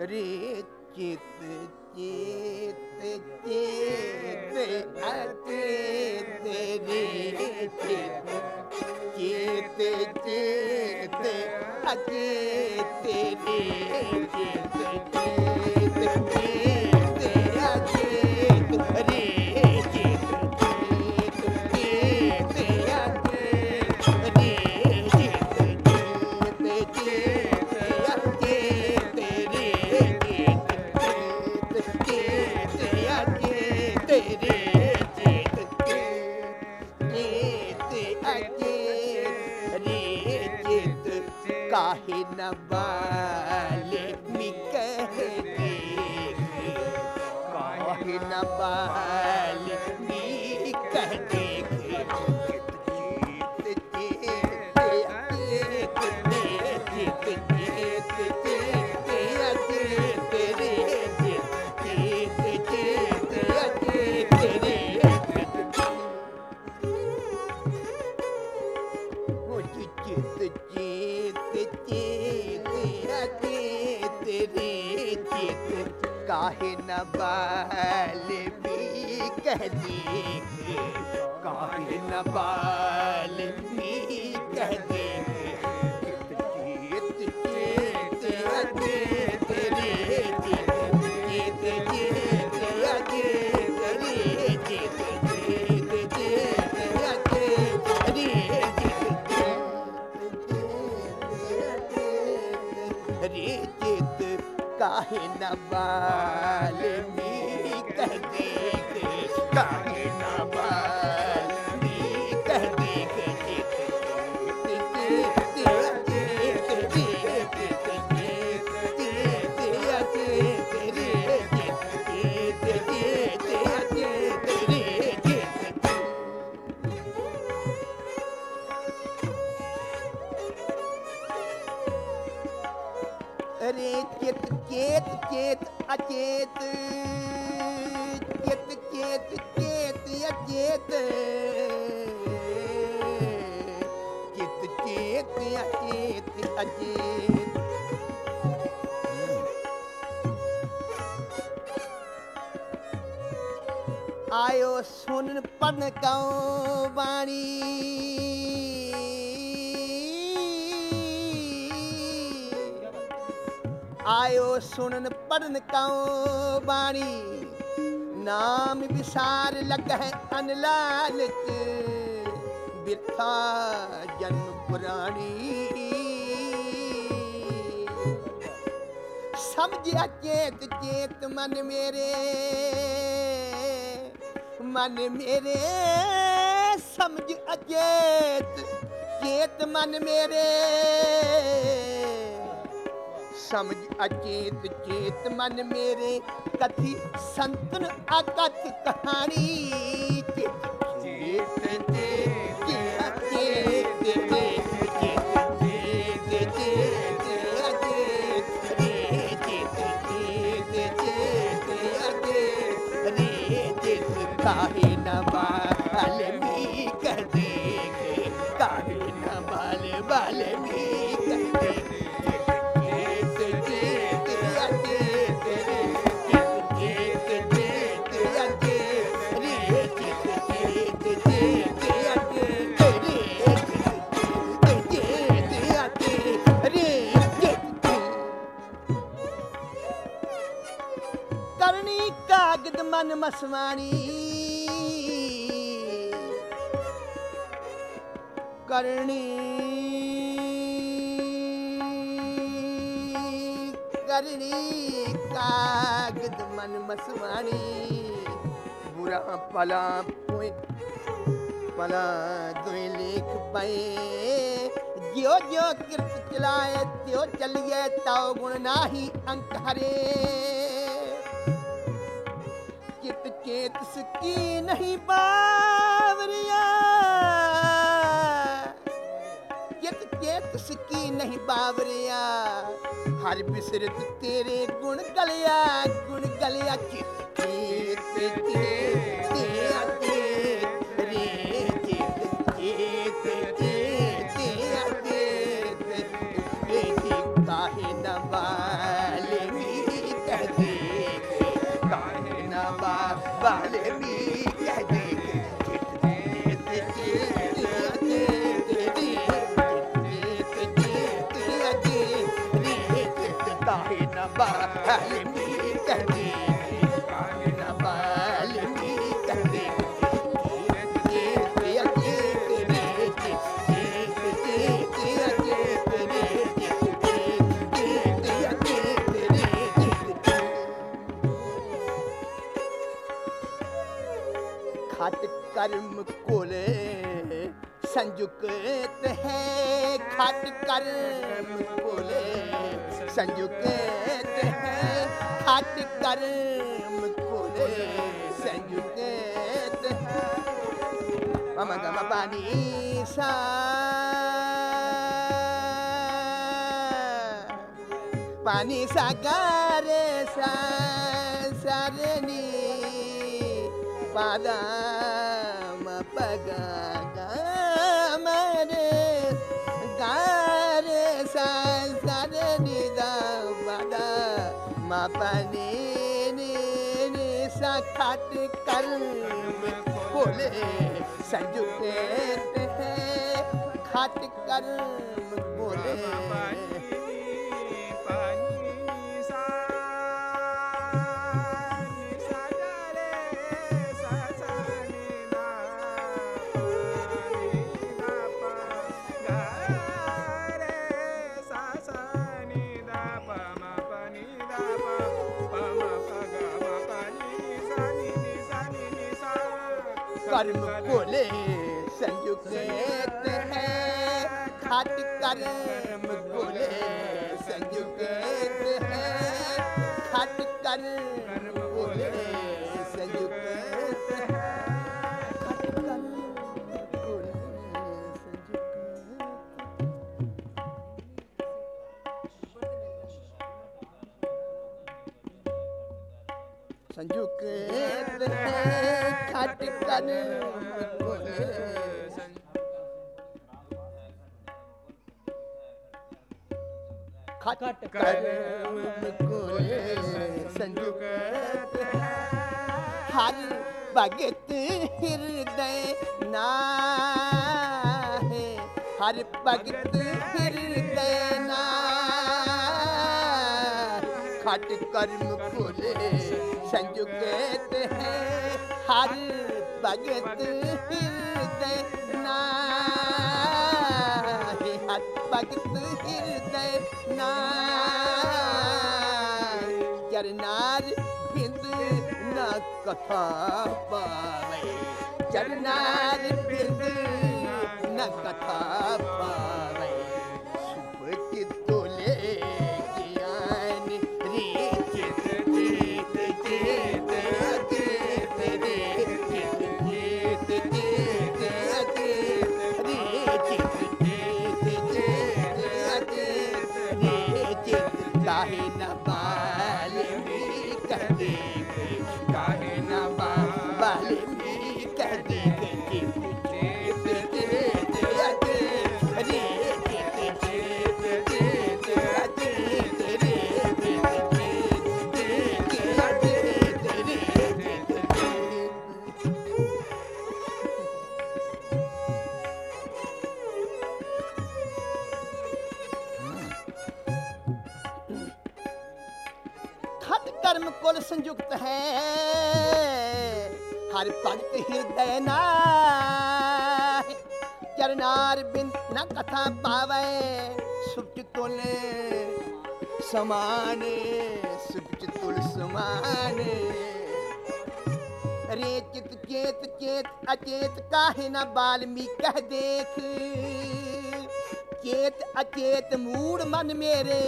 ਰੇ ਚਿਤ ਚੇਤ ਚੇਤ ਅਚੇਤ ਰੇ ਚਿਤ ਚੇਤ ਚੇਤ ਅਚੇਤ ਰੇ ਕਹਿ ਦੇ ਅਰੇ ਚਿਤ ਚੇਤ ਚੇਤ ਅਚੇਤ ਚਿਤ ਚੇਤ ਚੇਤ ਅਚੇਤ ਚਿਤ ਚੇਤ ਅਚੇਤ ਅਚੇਤ ਆਇਓ ਸੁਨ ਪਨ ਕਉ ਬਾਣੀ ਆਇਓ ਸੁਣਨ ਪੜਨ ਕਉ ਬਾਣੀ? ਨਾਮ ਵਿਸਾਰ ਲਗਹਿ ਅਨਲਾਲਚ ਬਿਰਥਾ ਜਨਮ ਪੁਰਾਣੀ। ਸਮਝਿਆ ਚੇਤ ਚੇਤ ਮਨ ਮੇਰੇ। ਮਨ ਮੇਰੇ, ਸਮਝ ਅਚੇਤ। ਚੇਤ ਮਨ ਮੇਰੇ। ਸਮਝ ਅਚੇਤ ਚੇਤ ਮਨ ਮੇਰੇ ਕਥੀ ਸੰਤਨ ਅਕਥ ਕਹਾਣੀ ਚੇਤ ਚੇਤ ਮਸਵਾਣੀ ਕਰਨੀ ਕਰਨੀ ਕਾਗਦ ਮਨ ਮਸਵਾਣੀ ਬੁਰਾ ਭਲਾ ਪੁਇ ਭਲਾ ਦੁਇ ਲੇਖ ਪਏ ਜਿਉ ਜਿਉ ਕਿਰਤ ਚਲਾਏ ਤਿਉ ਚਲੀਏ ਤਾਉ ਗੁਣ ਨਾਹੀ ਅੰਕ ਹਰੇ ਕੀ ਨਹੀਂ ਬਾਵਰੀਆ ਚਿਤ ਚੇਤ ਸਕੀ ਨਹੀਂ ਬਾਵਰੀਆ ਹਰ ਬਿਸਰਤ ਤੇਰੇ ਗੁਣ ਗਲਿਆ ਗੁਣ ਗਲਿਆ ਚਿਤ ਚੇਤ ਚੇਤ ਕਰਮ ਭੋਲੇ ਸੰਜੁਕੇਤ ਹੈ ਹਟ ਕਰਮ ਭੋਲੇ ਸੰਜੁਕੇਤ ਹੈ ਮਮ ਗਮ ਪਾਣੀ ਸਾ। ਪਾਣੀ ਸਾਗਰ ਸਾ ਸਰਨੀ ਪਾਦਾ। ਨੇ ਨੇ ਨੇ ਸਾਖਤ ਕਰਮ ਭੋਲੇ ਸੰਜੁਤੇ ਖਤ ਕਰਮ ਭੋਲੇ कर्म बोले कर्म बोले संयुक्त है खट कर्म बोले संयुक्त है खट कर्म ਹਰ ਭਗਤ ਹਿਰਦੈ ਨਾਹੇ। ਹਰ ਭਗਤ ਹਿਰਦੈ ਨਾ ਖਟ ਕਰਮ ਕੋਲੇ ਸੰਜੁਗਤ ਹੈ। ਹਰ ਭਗਤ ਹਿਰਦੈ ਨਾਹੇ। ਹਰ ਭਗਤ ਹਿਰਦੈ ਨਾਹੇ। ਚਰਨਾਰ ਬਿੰਦ ਨਾ ਕਥਾ ਪਾਵੇ। ਚਰਨਾਰ ਬਿੰਦ ਨਾ ਕਥਾ ਪਾਵੇ। ਚਰਨਾਰ ਬਿੰਦ ਨਾ ਕਥਾ ਪਾਵੇ। ਸੁਭਚ ਤੁਲ ਸਮਾਨੇ ਸੁਭਚ ਤੁਲ ਸਮਾਨੇ। ਰੇ ਚਿਤ ਚੇਤ ਚੇਤ, ਅਚੇਤ ਕਾਹੇ ਨਾ ਬਾਲਮੀ ਕਹਿ ਦੇਖ। ਚੇਤ, ਅਚੇਤ ਮੂੜ ਮਨ ਮੇਰੇ।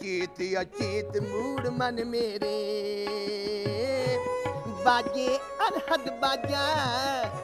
ਚੇਤ, ਅਚੇਤ ਮੂੜ ਮਨ ਮੇਰੇ। ਬਾਜੇ ਅਨਹਦ ਬਾਜਾ।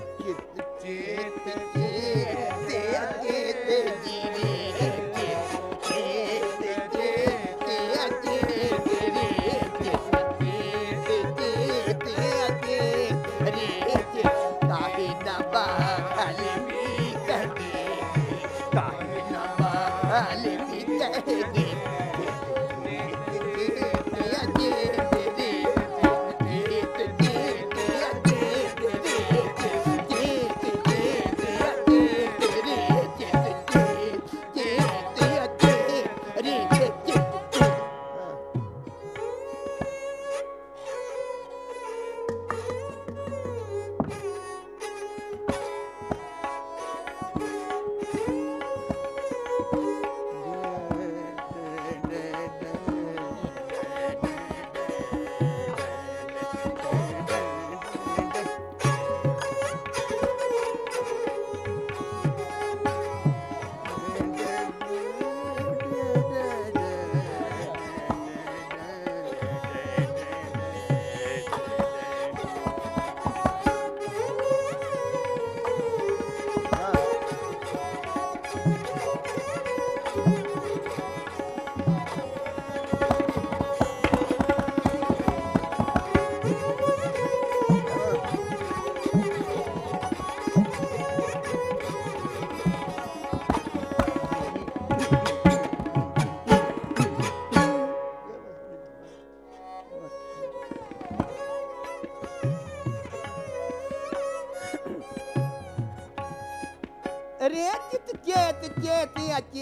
अचेत अचेत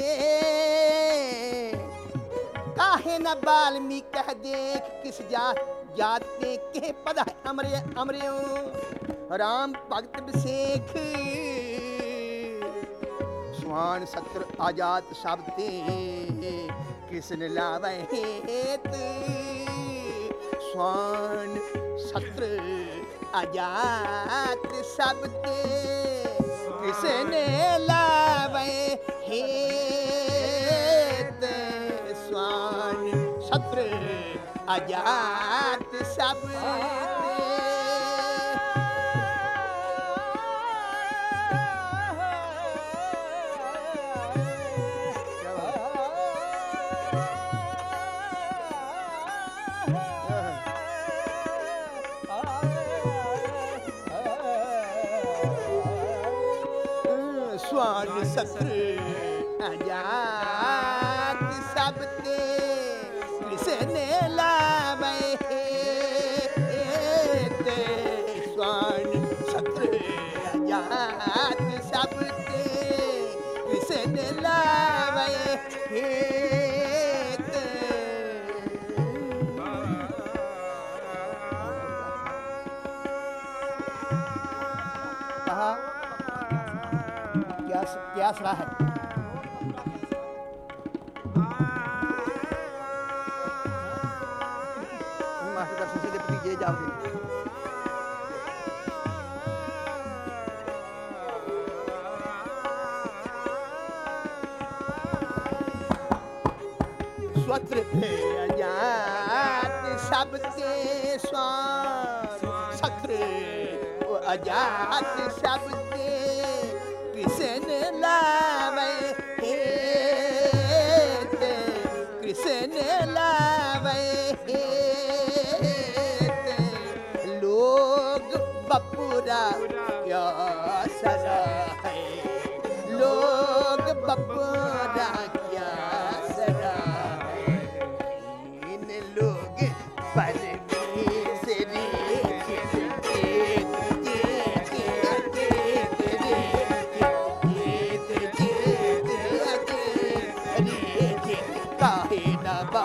काहे न बाल्मी कह देख किस जात जात के के पद है अमरे अमरियो राम भगत बिसेख स्वान सत्र आजात शब्द कृष्ण लावे हेत स्वान सत्र आजात शब्द ਕਿਸਨੇ ਲਾਵੇ ਹੇਤ ਸਵਾਨ ਅਜਾਤ ਸਭ ਦੀਵਾਨ ਸਤਰ ਆਜਾਤ ਸਭ ਤੇ ਕਿਸਨੇ ਲਾਵੇ ਤੇ ਸਤਰ ਆਜਾਤ ਸਭ ਤੇ Uh-huh. क्या क्या सलाह है ਮਾਸਟਰ ਦਰਸ਼ਨ ਸਿੰਘ ਦੇ ਭਤੀਜੇ ਜਾਪਦੇ स्वत्र थे अजात सबके स्वान सत्र अजात सबके कृष्ण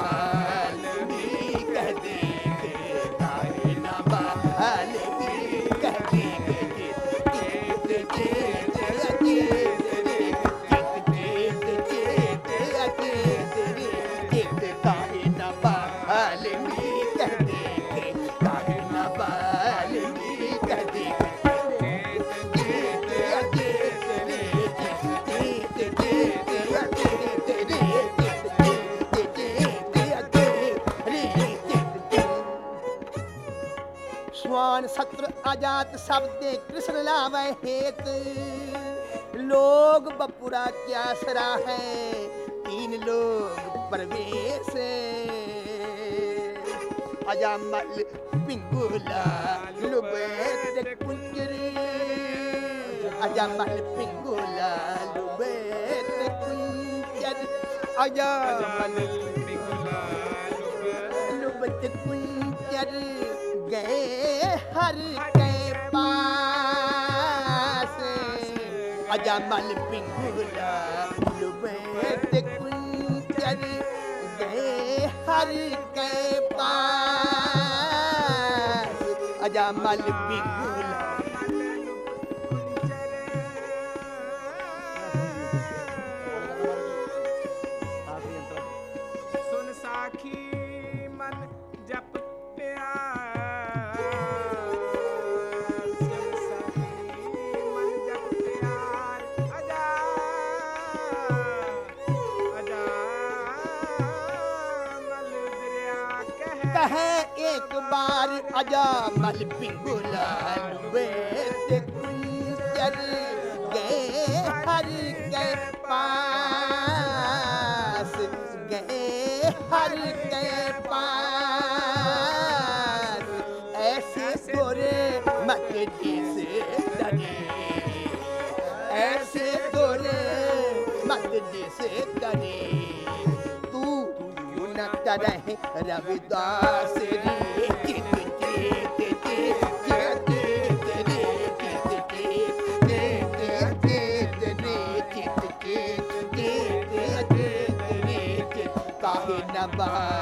न सत्र आजात शब्द कृष्ण लावे हेत। लोग बपुरा क्या सरा है, तीन लोग प्रवेश। अजामल पिंगुला अजामल पिंगुला अजामल कुंजर। गए अजामल पिंगुला लुबेत कुंजर गए हर के पास अजामल पिंगुला एक बार अजामल पिंगुला लुबेत कुंजर गए हर के पास गए हर के पास ऐसे तोरे मत से डरे ऐसे तोरे मत से डरे तू न तरह रविदास रे ਕਾਹੇ ਨਾ ਬਾਲ